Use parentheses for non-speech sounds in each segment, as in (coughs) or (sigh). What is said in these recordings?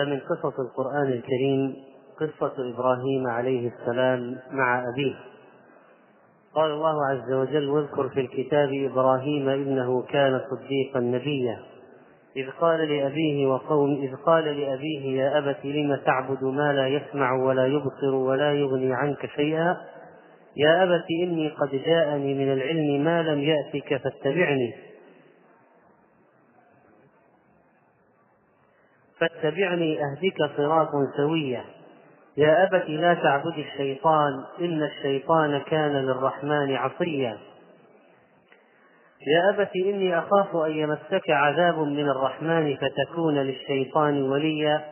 فمن قصص القرآن الكريم قصة إبراهيم عليه السلام مع أبيه. قال الله عز وجل واذكر في الكتاب إبراهيم إنه كان صديقا نبيا. إذ قال لأبيه وقوم إذ قال لأبيه يا أبت لم تعبد ما لا يسمع ولا يبصر ولا يغني عنك شيئا؟ يا أبت إني قد جاءني من العلم ما لم يأتك فاتبعني. فاتبعني أهدك صراطا سويا يا أبت لا تعبد الشيطان إن الشيطان كان للرحمن عصيا. يا أبت إني أخاف أن يمسك عذاب من الرحمن فتكون للشيطان وليا.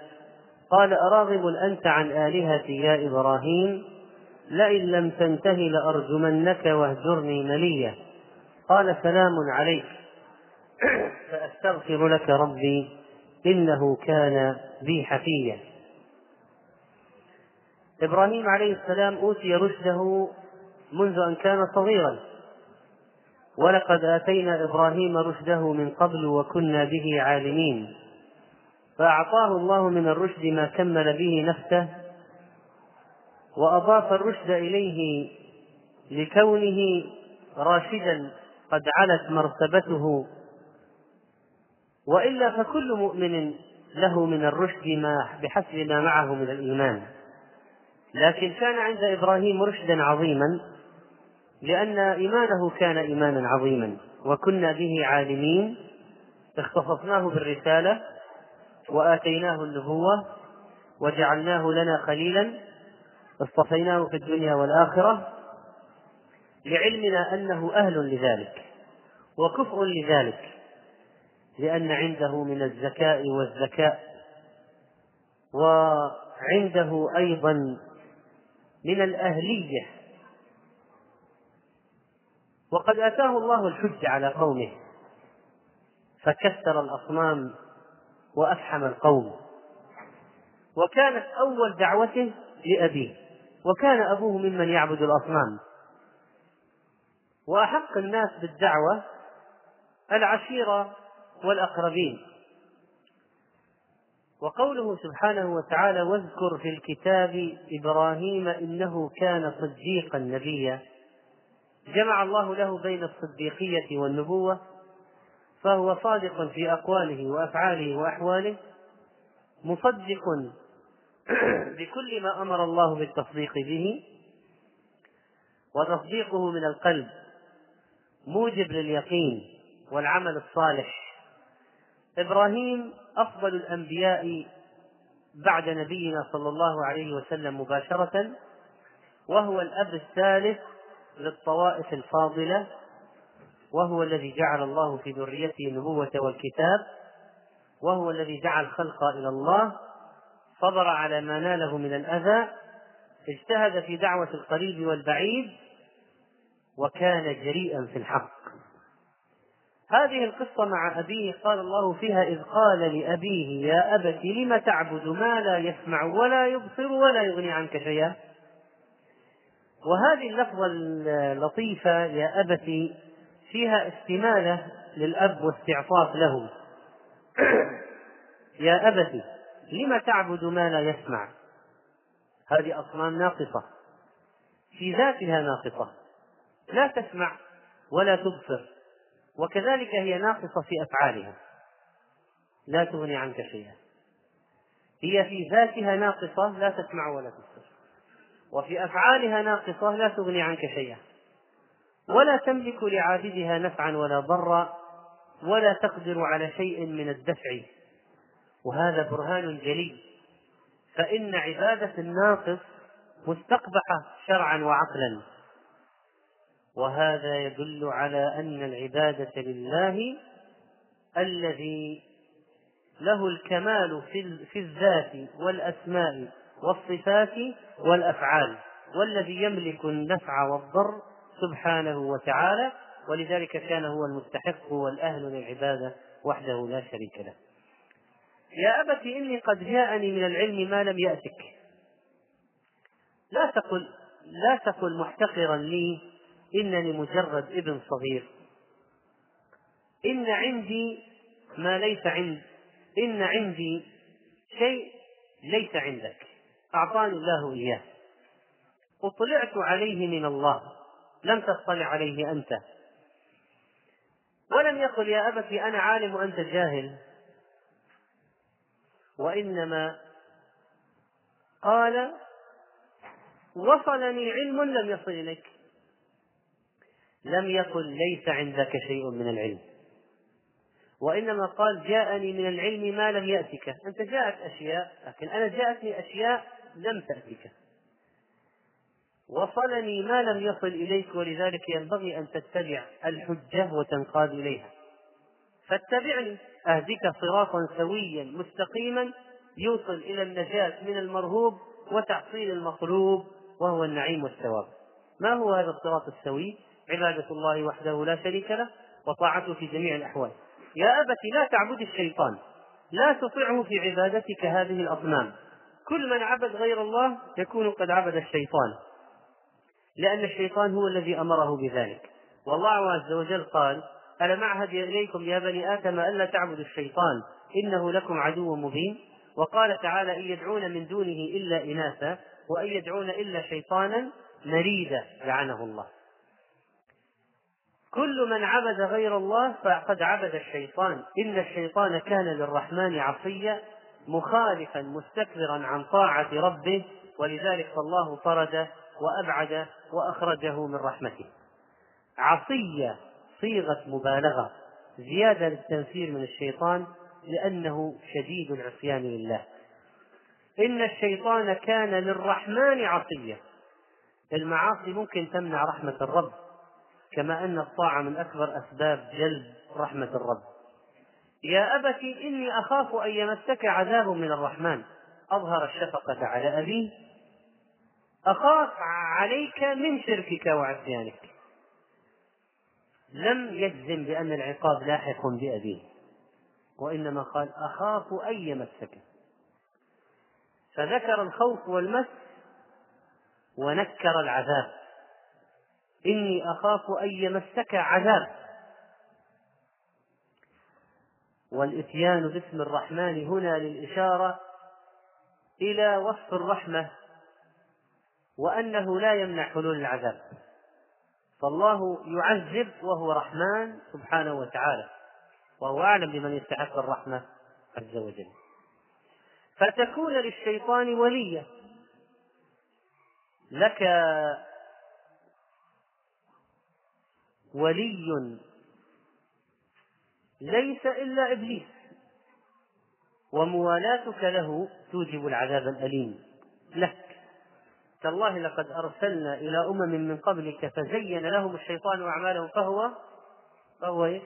قال أراغب أنت عن آلهتي يا إبراهيم؟ لئن لم تنته لأرجمنك واهجرني مليا. قال سلام عليك. (coughs) فأستغفر لك ربي. إنه كان بي حفيا إبراهيم عليه السلام أوتي رشده منذ أن كان صغيرا. ولقد آتينا إبراهيم رشده من قبل وكنا به عالمين. فأعطاه الله من الرشد ما كمل به نفسه وأضاف الرشد إليه لكونه راشدا قد علت مرتبته وإلا فكل مؤمن له من الرشد ما بحسب ما معه من الإيمان. لكن كان عند إبراهيم رشدا عظيما لأن إيمانه كان إيمانا عظيما وكنا به عالمين اختصصناه بالرسالة وآتيناه النبوة وجعلناه لنا خليلا اصطفيناه في الدنيا والآخرة لعلمنا أنه أهل لذلك وكفء لذلك. لأن عنده من الذكاء والذكاء. وعنده أيضا من الأهلية. وقد آتاه الله الحج على قومه فكسر الأصنام وأفحم القوم. وكانت أول دعوته لأبيه وكان أبوه ممن يعبد الأصنام. وأحق الناس بالدعوة العشيرة والأقربين. وقوله سبحانه وتعالى واذكر في الكتاب إبراهيم إنه كان صديقا نبيا. جمع الله له بين الصديقية والنبوة فهو صادق في أقواله وأفعاله وأحواله مصدق (clears throat) بكل ما أمر الله بالتصديق به وتصديقه من القلب موجب لليقين والعمل الصالح. إبراهيم أفضل الأنبياء بعد نبينا صلى الله عليه وسلم مباشرة وهو الأب الثالث للطوائف الفاضلة وهو الذي جعل الله في ذريته النبوة والكتاب وهو الذي دعا الخلق إلى الله صبر على ما ناله من الأذى اجتهد في دعوة القريب والبعيد وكان جريئا في الحق. هذه القصة مع أبيه قال الله فيها إذ قال لأبيه يا أبت لم تعبد ما لا يسمع ولا يبصر ولا يغني عنك شيئا؟ وهذه اللفظة اللطيفة يا أبت فيها استمالة للأب واستعطاف له. (clears throat) يا أبت لم تعبد ما لا يسمع؟ هذه أصنام ناقصة. في ذاتها ناقصة. لا تسمع ولا تبصر. وكذلك هي ناقصة في أفعالها. لا تغني عنك شيئا. هي في ذاتها ناقصة لا تسمع ولا تبصر. وفي أفعالها ناقصة لا تغني عنك شيئا. ولا تملك لعابدها نفعا ولا ضرا ولا تقدر على شيء من الدفع. وهذا برهان جلي. فإن عبادة الناقص مستقبحة شرعا وعقلا. وهذا يدل على أن العبادة لله الذي له الكمال في الذات والأسماء والصفات والأفعال والذي يملك النفع والضر سبحانه وتعالى ولذلك كان هو المستحق والأهل للعبادة وحده لا شريك له. يا أبت إني قد جاءني من العلم ما لم يأتك. لا تقل لا تقل محتقرا لي إنني مجرد ابن صغير. إن عندي ما ليس عند إن عندي شيء ليس عندك. أعطاني الله إياه. أطلعت عليه من الله. لم تطلع عليه أنت. ولم يقل يا أبت أنا عالم وأنت جاهل. وإنما قال وصلني علم لم يصل إليك لم يقل ليس عندك شيء من العلم. وإنما قال جاءني من العلم ما لم يأتك. أنت جاءت أشياء لكن أنا جاءتني أشياء لم تأتك. وصلني ما لم يصل إليك ولذلك ينبغي أن تتبع الحجة وتنقاد إليها. فاتبعني. أهدك صراطا سويا مستقيما يوصل إلى النجاة من المرهوب وتحصيل المطلوب وهو النعيم والثواب. ما هو هذا الصراط السوي؟ عبادة الله وحده لا شريك له وطاعته في جميع الأحوال. يا أبت لا تعبد الشيطان. لا تطعه في عبادتك هذه الأصنام. كل من عبد غير الله يكون قد عبد الشيطان. لأن الشيطان هو الذي أمره بذلك. والله عز وجل قال ألم أعهد إليكم يا بني آدم ألا تعبدوا الشيطان؟ إنه لكم عدو مبين. وقال تعالى إن يدعون من دونه إلا إناثا وأن يدعون إلا شيطانا مريدا لعنه الله. كل من عبد غير الله فقد عبد الشيطان. إن الشيطان كان للرحمن عصيا مخالفا مستكبرا عن طاعة ربه ولذلك فالله طرد وأبعد وأخرجه من رحمته. عصية صيغة مبالغة زيادة للتنفير من الشيطان لأنه شديد العصيان لله. إن الشيطان كان للرحمن عصيا. المعاصي ممكن تمنع رحمة الرب. كما أن الطاعة من أكبر أسباب جلب رحمة الرب. يا أبت إني أخاف أن يمسك عذاب من الرحمن. أظهر الشفقة على أبيه أخاف عليك من شركك وعصيانك. لم يجزم بأن العقاب لاحق بأبيه وإنما قال أخاف أن يمسك. فذكر الخوف والمس ونكر العذاب. إني أخاف أن يمسك عذاب. والإتيان باسم الرحمن هنا للإشارة إلى وصف الرحمة وأنه لا يمنع حلول العذاب. فالله يعذب وهو رحمن سبحانه وتعالى وهو أعلم بمن يستحق الرحمة عز وجل. فتكون للشيطان وليا لك ولي ليس إلا إبليس وموالاتك له توجب العذاب الأليم لك تالله لقد أرسلنا إلى أمم من قبلك فزين لهم الشيطان أعمالهم فهو فهو؟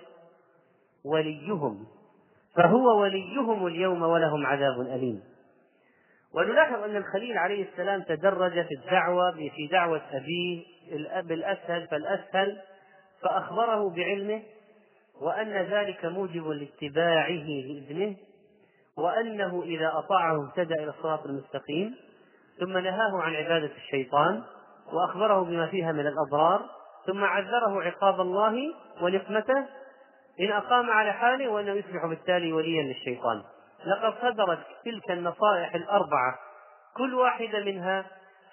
وليهم فهو وليهم اليوم ولهم عذاب أليم ونلاحظ أن الخليل عليه السلام تدرج في الدعوة في دعوة أبيه الأب الأسهل فالأسهل فأخبره بعلمه وأن ذلك موجب لاتباعه لابنه وأنه إذا أطاعه اهتدى إلى الصراط المستقيم ثم نهاه عن عبادة الشيطان وأخبره بما فيها من الأضرار ثم عذره عقاب الله ونقمته إن أقام على حاله وأنه يصبح بالتالي وليا للشيطان. لقد صدرت تلك النصائح الأربعة كل واحدة منها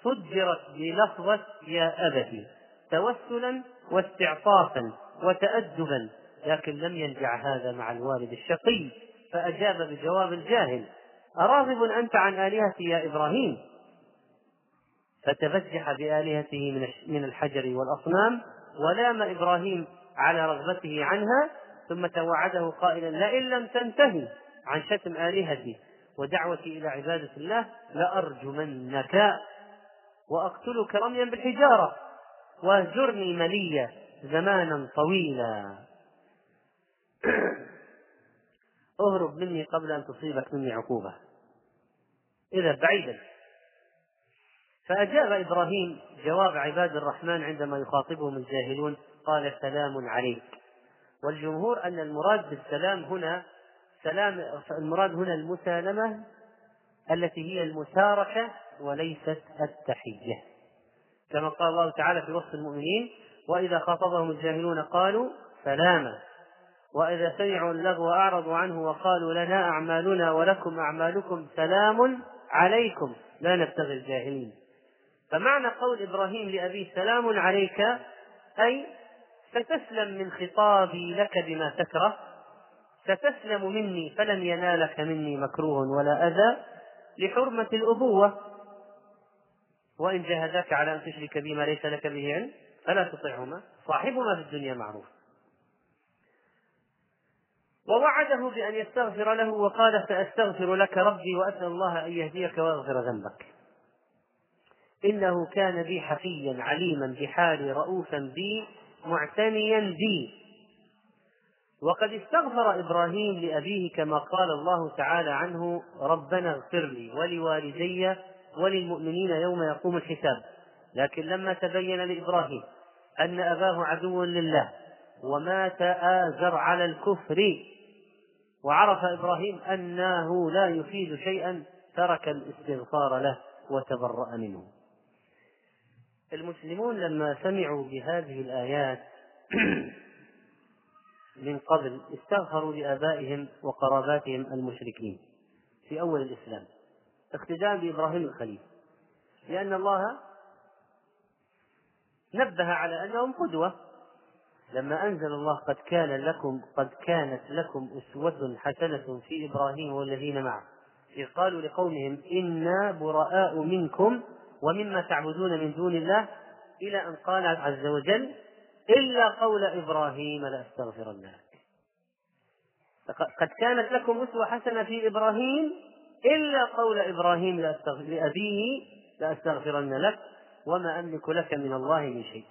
صدرت بلفظة يا أبتي توسلا واستعطافا وتأدبا لكن لم ينجع هذا مع الوالد الشقي فأجاب بجواب الجاهل أراغب أنت عن آلهتي يا إبراهيم؟ فتبجح بآلهته من الحجر والأصنام ولام إبراهيم على رغبته عنها ثم توعده قائلا لئن لم تنتهي عن شتم آلهتي ودعوتي إلى عبادة الله لأرجمنك وأقتلك رميا بالحجارة. واهجرني مليا زمانا طويلا. (clears throat) اهرب مني قبل أن تصيبك مني عقوبة. إذا بعيدا. فأجاب إبراهيم جواب عباد الرحمن عندما يخاطبهم الجاهلون قال سلام عليك. والجمهور أن المراد بالسلام هنا سلام المراد هنا المسالمة التي هي المشاركة وليست التحية. كما قال الله تعالى في وصف المؤمنين وإذا خاطبهم الجاهلون قالوا سلاما وإذا سمعوا اللغو أعرضوا عنه وقالوا لنا أعمالنا ولكم أعمالكم سلام عليكم لا نبتغي الجاهلين. فمعنى قول إبراهيم لأبيه سلام عليك أي ستسلم من خطابي لك بما تكره ستسلم مني فلن ينالك مني مكروه ولا أذى لحرمة الأبوة. وإن جاهداك على أن تشرك بي ما ليس لك به علم فلا تطعهما. صاحبهما في الدنيا معروف. ووعده بأن يستغفر له وقال سأستغفر لك ربي وأسأل الله أن يهديك ويغفر ذنبك. إنه كان بي حفيا عليما بحالي رؤوفا بي معتنيا بي. وقد استغفر إبراهيم لأبيه كما قال الله تعالى عنه ربنا اغفر لي ولوالدي وللمؤمنين يوم يقوم الحساب. لكن لما تبين لإبراهيم أن أباه عدو لله ومات آزر على الكفر وعرف إبراهيم أنه لا يفيد شيئا ترك الاستغفار له وتبرأ منه. المسلمون لما سمعوا بهذه الآيات (clears throat) من قبل استغفروا لآبائهم وقراباتهم المشركين في أول الإسلام. اقتداء بإبراهيم الخليل. لأن الله نبه على أنهم قدوة. لما أنزل الله قد كان لكم قد كانت لكم أسوة حسنة في إبراهيم والذين معه. إذ قالوا لقومهم إنا براء منكم ومما تعبدون من دون الله. إلى أن قال عز وجل إلا قول إبراهيم لأستغفرن لك قد كانت لكم أسوة حسنة في إبراهيم إلا قول إبراهيم لأبيه لأستغفرن لك وما أملك لك من الله من شيء.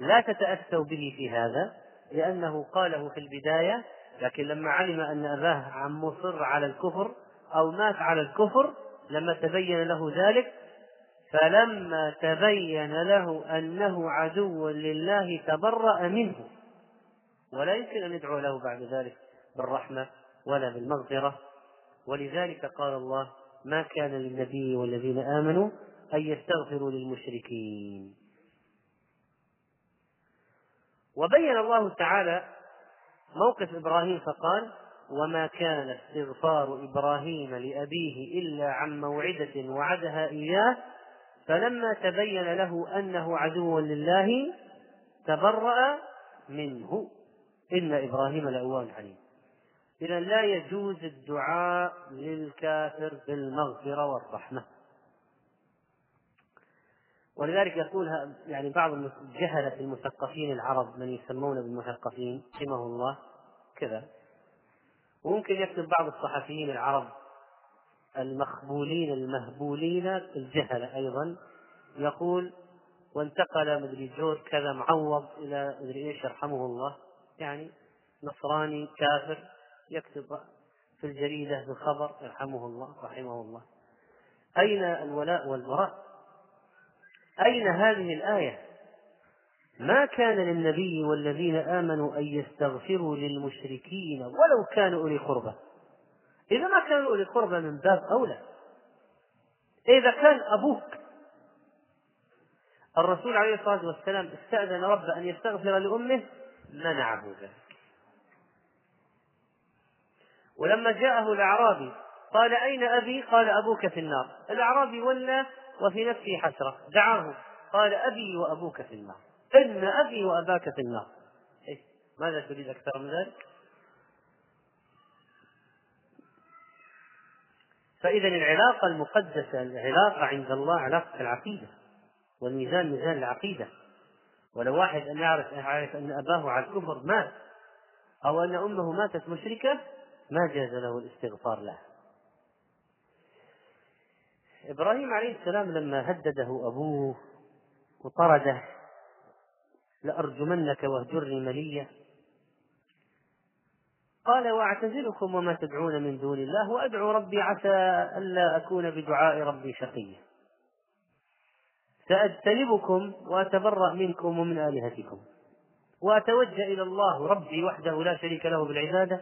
لا تتأسوا به في هذا لأنه قاله في البداية لكن لما علم أن أباه عم مصر على الكفر أو مات على الكفر لما تبين له ذلك فلما تبين له أنه عدو لله تبرأ منه. ولا يمكن أن يدعو له بعد ذلك بالرحمة ولا بالمغفرة. ولذلك قال الله ما كان للنبي والذين آمنوا أن يستغفروا للمشركين. وبين الله تعالى موقف إبراهيم فقال وما كان استغفار إبراهيم لأبيه إلا عن موعدة وعدها إياه فلما تبين له أنه عدو لله تبرأ منه. إن إبراهيم لأوان عليم إذا لا يجوز الدعاء للكافر بالمغفرة والرحمة. ولذلك يقولها يعني بعض الجهلة المثقفين العرب من يسمون بالمثقفين رحمه الله كذا. وممكن يكتب بعض الصحفيين العرب المخبولين المهبولين الجهلة أيضا يقول وانتقل مدري جور كذا معوض إلى مدري إيش يرحمه الله. يعني نصراني كافر يكتب في الجريدة بخبر يرحمه الله رحمه الله. أين الولاء والبراء؟ أين هذه الآية؟ ما كان للنبي والذين آمنوا أن يستغفروا للمشركين ولو كانوا أولي قربى. إذا ما كانوا أولي قربى من باب أولى. إذا كان أبوك الرسول عليه الصلاة والسلام استأذن ربه أن يستغفر لأمه منعه ذلك. ولما جاءه الأعرابي قال أين أبي؟ قال أبوك في النار الأعرابي ولى وفي نفسه حسرة دعاه قال أبي وأبوك في النار إن أبي وأباك في النار إيه؟ ماذا تريد أكثر من ذلك؟ فإذا العلاقة المقدسة العلاقة عند الله علاقة العقيدة والميزان ميزان العقيدة ولو واحد أن يعرف يعرف أن أباه على الكفر مات أو أن أمه ماتت مشركة ما جاز له الاستغفار لها إبراهيم عليه السلام لما هدده أبوه وطرده لأرجمنك واهجرني مليا. قال وأعتزلكم وما تدعون من دون الله وأدعو ربي عسى ألا أكون بدعاء ربي شقيا. سأجتنبكم وأتبرأ منكم ومن آلهتكم وأتوجه إلى الله ربي وحده لا شريك له بالعبادة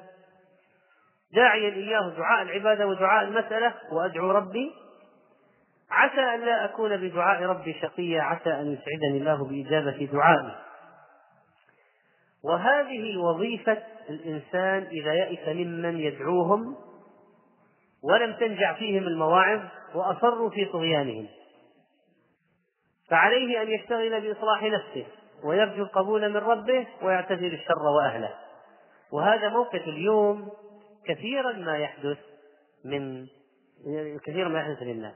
داعيا إياه دعاء العبادة ودعاء المسألة وأدعو ربي. عسى أن لا أكون بدعاء ربي شقيا عسى أن يسعدني الله بإجابة دعائي. وهذه وظيفة الإنسان إذا يئس ممن يدعوهم ولم تنجع فيهم المواعظ وأصروا في طغيانهم. فعليه أن يشتغل بإصلاح نفسه ويرجو القبول من ربه ويعتزل الشر وأهله. وهذا موقف اليوم كثيرا ما يحدث من كثيرا ما يحدث للناس.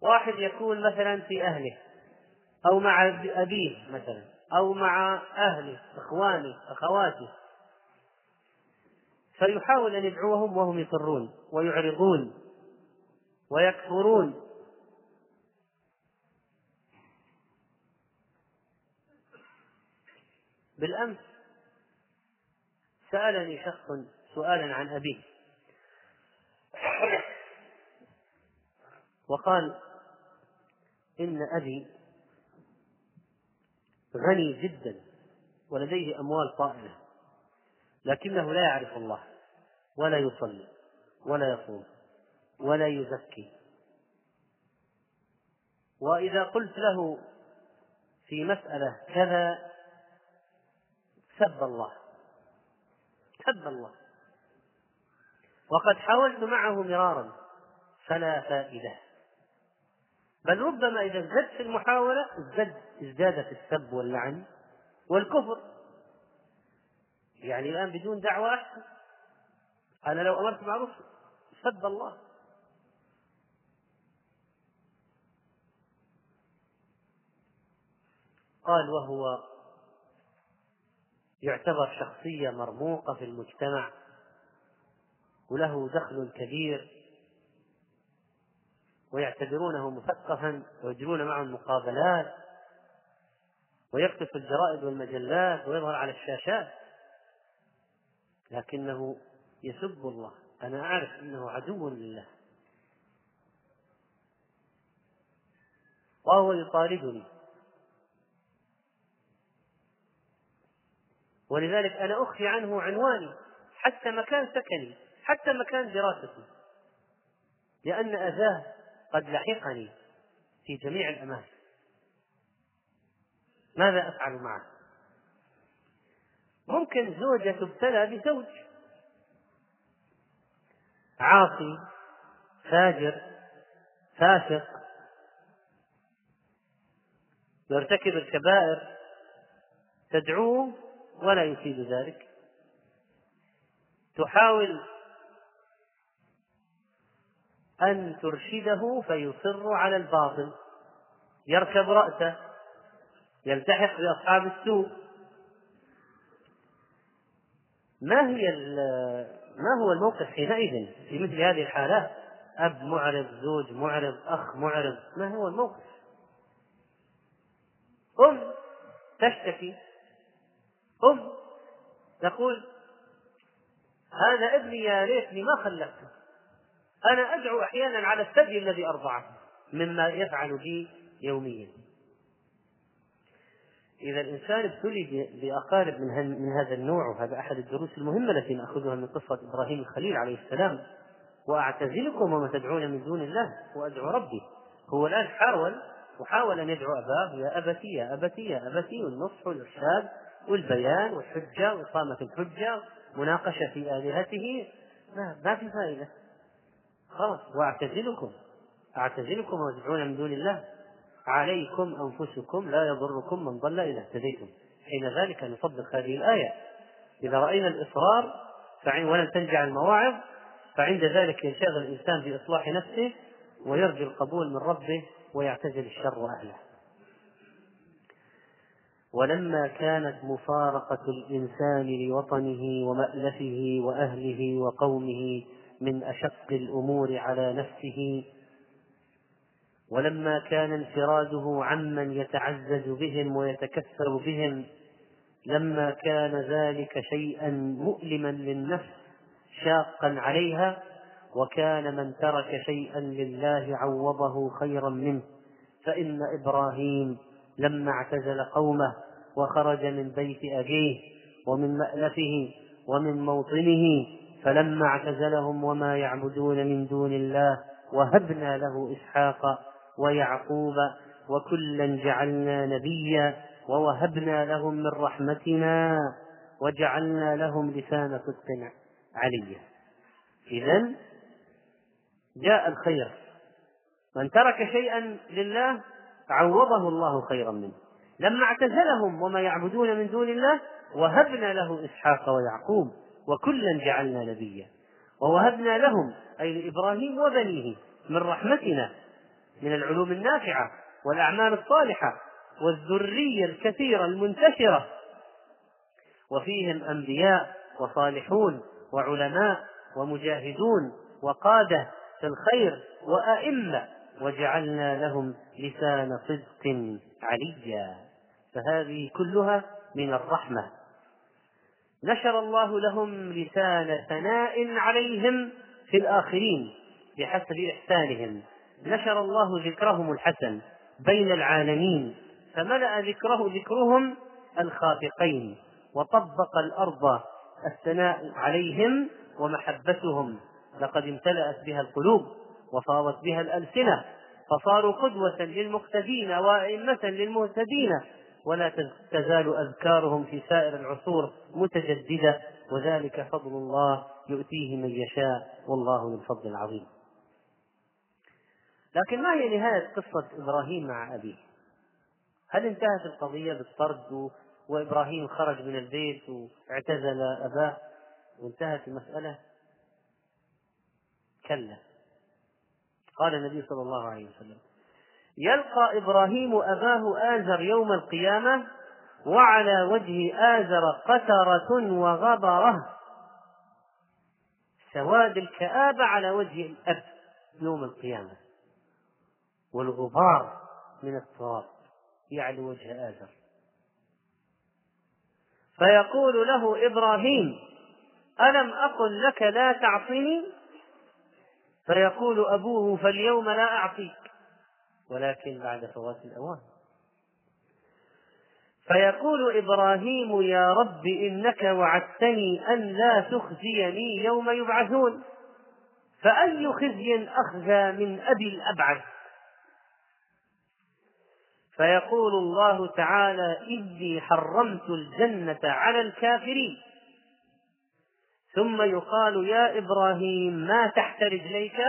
واحد يكون مثلا في أهله أو مع أبيه مثلا أو مع أهله إخوانه أخواته. فيحاول أن يدعوهم وهم يصرون ويعرضون ويكفرون. بالأمس سألني شخص سؤالا عن أبيه. وقال إن أبي غني جدا ولديه أموال طائلة لكنه لا يعرف الله ولا يصلي ولا يصوم ولا يزكي. وإذا قلت له في مسألة كذا سب الله سب الله. وقد حاولت معه مرارا فلا فائدة. بل ربما إذا ازددت في المحاولة ازداد ازداد في السب واللعن والكفر. يعني الآن بدون دعوة أحسن. أنا لو أمرت معروف سب الله. قال وهو يعتبر شخصية مرموقة في المجتمع. وله دخل كبير ويعتبرونه مثقفا ويجرون معه المقابلات في الجرائد والمجلات ويظهر على الشاشات. لكنه يسب الله. أنا أعرف أنه عدو لله. وهو يطاردني. ولذلك أنا أخفي عنه عنواني حتى مكان سكني. حتى مكان دراستي. لأن أذاه قد لحقني في جميع الأماكن. ماذا أفعل معه؟ ممكن زوجة تبتلى بزوج. عاصي فاجر فاسق. يرتكب الكبائر. تدعوه ولا يفيد ذلك. تحاول أن ترشده فيصر على الباطل. يركب رأسه يلتحق بأصحاب السوء. ما هي ما هو الموقف حينئذ في مثل هذه الحالات أب معرض زوج معرض أخ معرض. ما هو الموقف؟ أم تشتكي. أم تقول هذا ابني يا ليتني ما خلفته أنا أدعو أحيانا على الثدي الذي أرضعه مما يفعل بي يوميا. إذا الإنسان ابتلي بأقارب من, من هذا النوع وهذا أحد الدروس المهمة التي نأخذها من قصة إبراهيم الخليل عليه السلام وأعتزلكم وما تدعون من دون الله وأدعو ربي. هو الآن حاول وحاول أن يدعو أباه يا أبتي يا أبتي يا أبتي والنصح والإرشاد والبيان والحجة وإقامة الحجة مناقشة في آلهته. ما, ما في فائدة. خلاص وأعتزلكم. أعتزلكم وتدعون من دون الله. عليكم أنفسكم لا يضركم من ضل إذا اهتديتم. حين ذلك نطبق هذه الآية. إذا رأينا الإصرار ولن تنجع المواعظ فعند ذلك ينشغل الإنسان بإصلاح نفسه ويرجو القبول من ربه ويعتزل الشر وأهله. ولما كانت مفارقة الإنسان لوطنه ومألفه وأهله وقومه من أشق الأمور على نفسه ولما كان انفراده عمن يتعزز بهم ويتكثر بهم لما كان ذلك شيئا مؤلما للنفس شاقا عليها وكان من ترك شيئا لله عوضه خيرا منه. فإن إبراهيم لما اعتزل قومه وخرج من بيت أبيه ومن مألفه ومن موطنه فلما اعتزلهم وما يعبدون من دون الله وهبنا له إسحاق ويعقوب وكلا جعلنا نبيا ووهبنا لهم من رحمتنا وجعلنا لهم لسان صدق عليا. إذا جاء الخير. من ترك شيئا لله عوضه الله خيرا منه. لما اعتزلهم وما يعبدون من دون الله وهبنا له إسحاق ويعقوب وكلا جعلنا نبيا. ووهبنا لهم أي لإبراهيم وبنيه من رحمتنا من العلوم النافعة والأعمال الصالحة والذرية الكثيرة المنتشرة. وفيهم أنبياء وصالحون وعلماء ومجاهدون وقادة في الخير وأئمة. وجعلنا لهم لسان صدق عليا. فهذه كلها من الرحمة. نشر الله لهم لسان ثناء عليهم في الآخرين بحسب إحسانهم. نشر الله ذكرهم الحسن بين العالمين فملأ ذكره ذكرهم الخافقين وطبق الأرض الثناء عليهم ومحبتهم. لقد امتلأت بها القلوب وفاضت بها الألسنة فصاروا قدوة للمقتدين وأئمة للمهتدين ولا تزال أذكارهم في سائر العصور متجددة وذلك فضل الله يؤتيه من يشاء والله ذو الفضل العظيم. لكن ما هي نهاية قصة إبراهيم مع أبيه؟ هل انتهت القضية بالطرد وإبراهيم خرج من البيت واعتزل أباه وانتهت المسألة؟ كلا. قال النبي صلى الله عليه وسلم يلقى إبراهيم أباه آزر يوم القيامة وعلى وجه آزر قترة وغبرة. سواد الكآبة على وجه الأب يوم القيامة. والغبار من التراب يعلو وجه آزر. فيقول له إبراهيم ألم أقل لك لا تعصني فيقول أبوه فاليوم لا أعصيك. ولكن بعد فوات الأوان. فيقول إبراهيم يا رب إنك وعدتني أن لا تخزيني يوم يبعثون فأي خزي أخزى من أبي الأبعد فيقول الله تعالى إني حرمت الجنة على الكافرين. ثم يقال يا إبراهيم ما تحت رجليك؟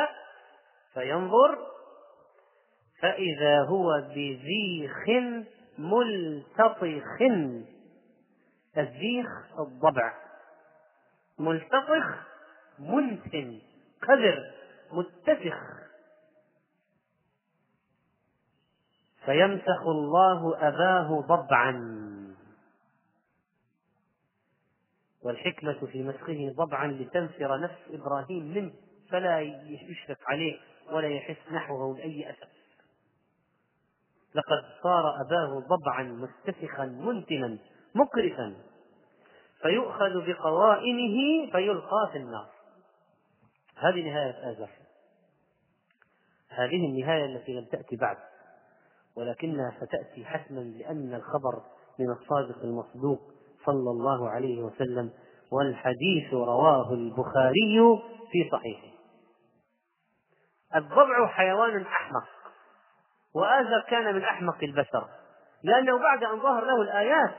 فينظر فإذا هو بذيخ ملتطخ. الزيخ الضبع. ملتطخ منتن قذر متسخ. فيمسخ الله أباه ضبعا. والحكمة في مسخه ضبعا لتنفر نفس إبراهيم منه فلا يشفق عليه ولا يحس نحوه لأي أسف لقد صار أباه ضبعا مستسخا منتنا مقرفا فيؤخذ بقوائمه فيلقى في النار. هذه نهاية آزر هذه النهاية التي لم تأتي بعد ولكنها ستأتي حتما لأن الخبر من الصادق المصدوق صلى الله عليه وسلم والحديث رواه البخاري في صحيحه. الضبع حيوان أحمق وآزر كان من أحمق البشر لأنه بعد أن ظهر له الآيات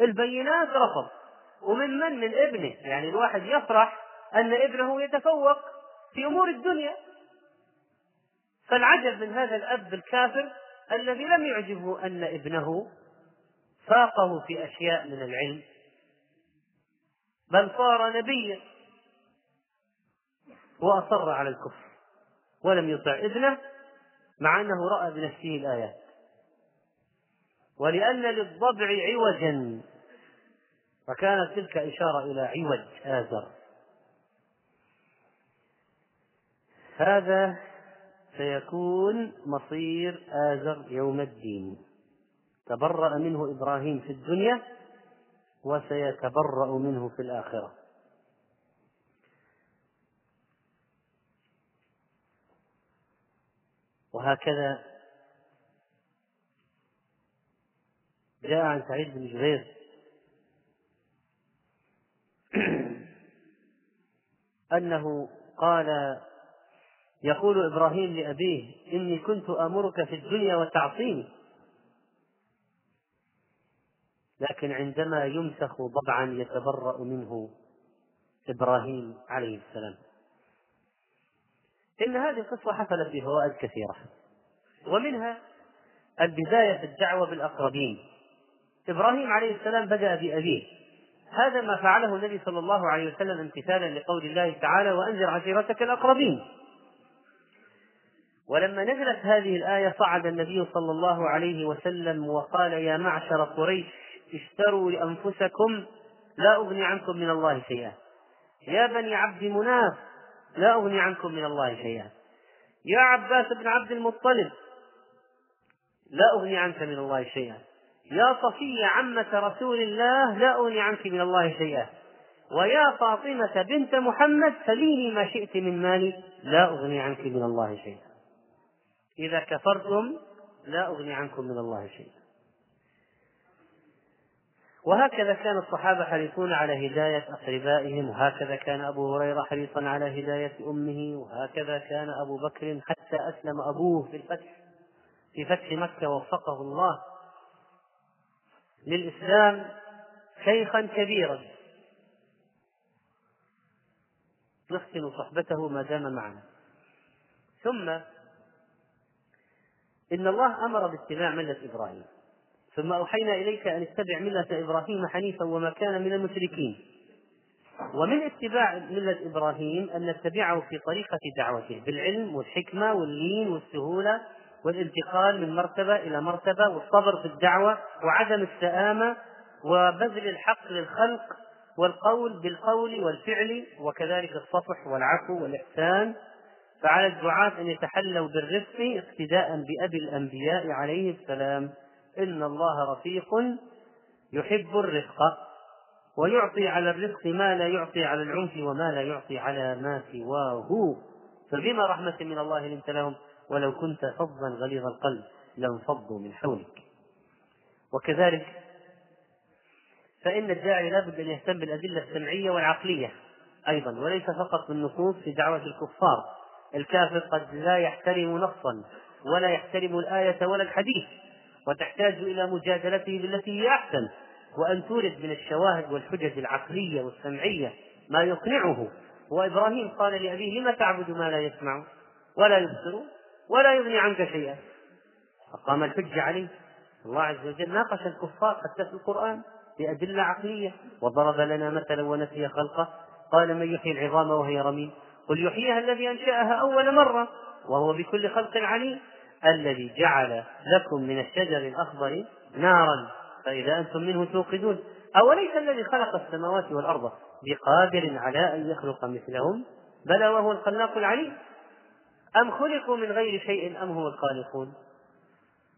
البينات رفض. ومن من؟ من ابنه. يعني الواحد يفرح أن ابنه يتفوق في أمور الدنيا. فالعجب من هذا الأب الكافر الذي لم يعجبه أن ابنه فاقه في أشياء من العلم بل صار نبيا وأصر على الكفر ولم يطع ابنه مع أنه رأى بنفسه الآيات. ولأن للضبع عوجا. فكانت تلك إشارة إلى عوج آزر. هذا سيكون مصير آزر يوم الدين. تبرأ منه إبراهيم في الدنيا وسيتبرأ منه في الآخرة. وهكذا. جاء عن سعيد بن جبير. (clears throat) أنه قال يقول إبراهيم لأبيه إني كنت آمرك في الدنيا وتعصيني. لكن عندما يمسخ ضبعا يتبرأ منه إبراهيم عليه السلام. إن هذه القصة حصلت بفوائد كثيرة. ومنها البداية في الدعوة بالأقربين. إبراهيم عليه السلام بدأ بأبيه. هذا ما فعله النبي صلى الله عليه وسلم امتثالا لقول الله تعالى وأنذر عشيرتك الأقربين. ولما نزلت هذه الآية صعد النبي صلى الله عليه وسلم وقال يا معشر قريش اشتروا لأنفسكم لا أغني عنكم من الله شيئا. يا بني عبد مناف لا أغني عنكم من الله شيئا. يا عباس بن عبد المطلب لا أغني عنك من الله شيئا. يا صفية عمة رسول الله لا أغني عنك من الله شيئا. ويا فاطمة بنت محمد سليني ما شئت من مالي لا أغني عنك من الله شيئا. إذا كفرتم لا أغني عنكم من الله شيئا. وهكذا كان الصحابة حريصون على هداية أقربائهم وهكذا كان أبو هريرة حريصا على هداية أمه وهكذا كان أبو بكر حتى أسلم أبوه في الفتح في فتح مكة وفقه الله للإسلام شيخا كبيرا. نحسن صحبته ما دام معنا. ثم إن الله أمر باتباع ملة إبراهيم. ثم أوحينا إليك أن اتبع ملة إبراهيم حنيفا وما كان من المشركين. ومن اتباع ملة إبراهيم أن نتبعه في طريقة دعوته بالعلم والحكمة واللين والسهولة والانتقال من مرتبة إلى مرتبة والصبر في الدعوة وعدم السآمة وبذل الحق للخلق والقول بالقول والفعل وكذلك الصفح والعفو والإحسان. فعلى الدعاة أن يتحلوا بالرفق اقتداء بأبي الأنبياء عليه السلام. إن الله رفيق يحب الرفق ويعطي على الرفق ما لا يعطي على العنف وما لا يعطي على ما سواه. فبما رحمة من الله لنت لهم ولو كنت فظا غليظ القلب لانفضوا من حولك. وكذلك فإن الداعي لابد أن يهتم بالأدلة السمعية والعقلية أيضا وليس فقط بالنصوص في دعوة الكفار. الكافر قد لا يحترم نصا ولا يحترم الآية ولا الحديث. وتحتاج إلى مجادلته بالتي هي أحسن وأن تورد من الشواهد والحجج العقلية والسمعية ما يقنعه. وإبراهيم قال لأبيه لم تعبد ما لا يسمع ولا يبصر ولا يغني عنك شيئا. فقام الحج عليه. الله عز وجل ناقش الكفار حتى في القرآن بأدلة عقلية. وضرب لنا مثلا ونسي خلقه. قال من يحيي العظام وهي رميم؟ قل يحييها الذي أنشأها أول مرة وهو بكل خلق عليم. الذي جعل لكم من الشجر الأخضر نارا فإذا أنتم منه توقدون. أوليس الذي خلق السماوات والأرض بقادر على أن يخلق مثلهم؟ بلى وهو الخلاق العليم. أم خلقوا من غير شيء أم هم الخالقون؟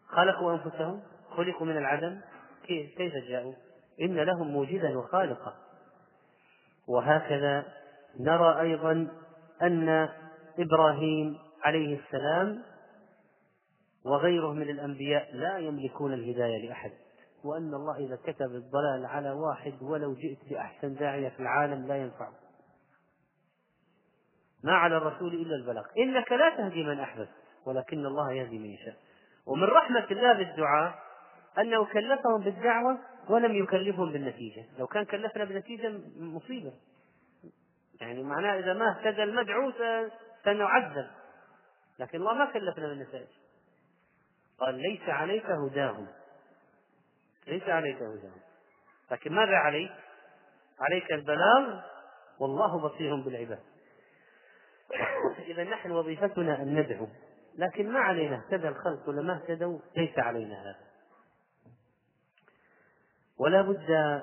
خلقوا أنفسهم خلقوا من العدم. كيف؟ جاءوا؟ إن لهم موجدا وخالقا. وهكذا نرى أيضا أن إبراهيم عليه السلام وغيره من الأنبياء لا يملكون الهداية لأحد. وأن الله إذا كتب الضلال على واحد ولو جئت بأحسن داعية في العالم لا ينفعه. ما على الرسول إلا البلاغ. إنك لا تهدي من أحببت ولكن الله يهدي من يشاء. ومن رحمة الله بالدعاء أنه كلفهم بالدعوة ولم يكلفهم بالنتيجة. لو كان كلفنا بالنتيجة مصيبة. يعني معناه إذا ما اهتدى المدعو سنعذب. لكن الله ما كلفنا بالنتائج. قال ليس عليك هداهم. ليس عليك هداهم. لكن ماذا عليك؟ عليك البلاغ والله بصير بالعباد. (coughs) إذا نحن وظيفتنا أن ندعو لكن ما علينا؟ اهتدى الخلق ولا ما اهتدوا ليس علينا هذا. ولا بد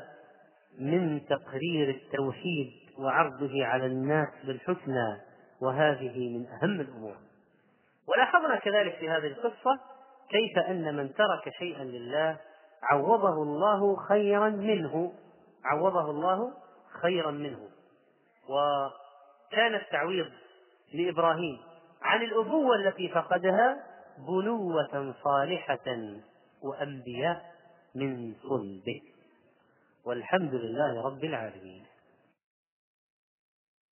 من تقرير التوحيد وعرضه على الناس بالحسنى وهذه من أهم الأمور. ولاحظنا كذلك في هذه القصة كيف أن من ترك شيئا لله عوضه الله خيرا منه عوضه الله خيرا منه. وكان التعويض لإبراهيم عن الأبوة التي فقدها بنوة صالحة وأنبياء من صلبه. والحمد لله رب العالمين.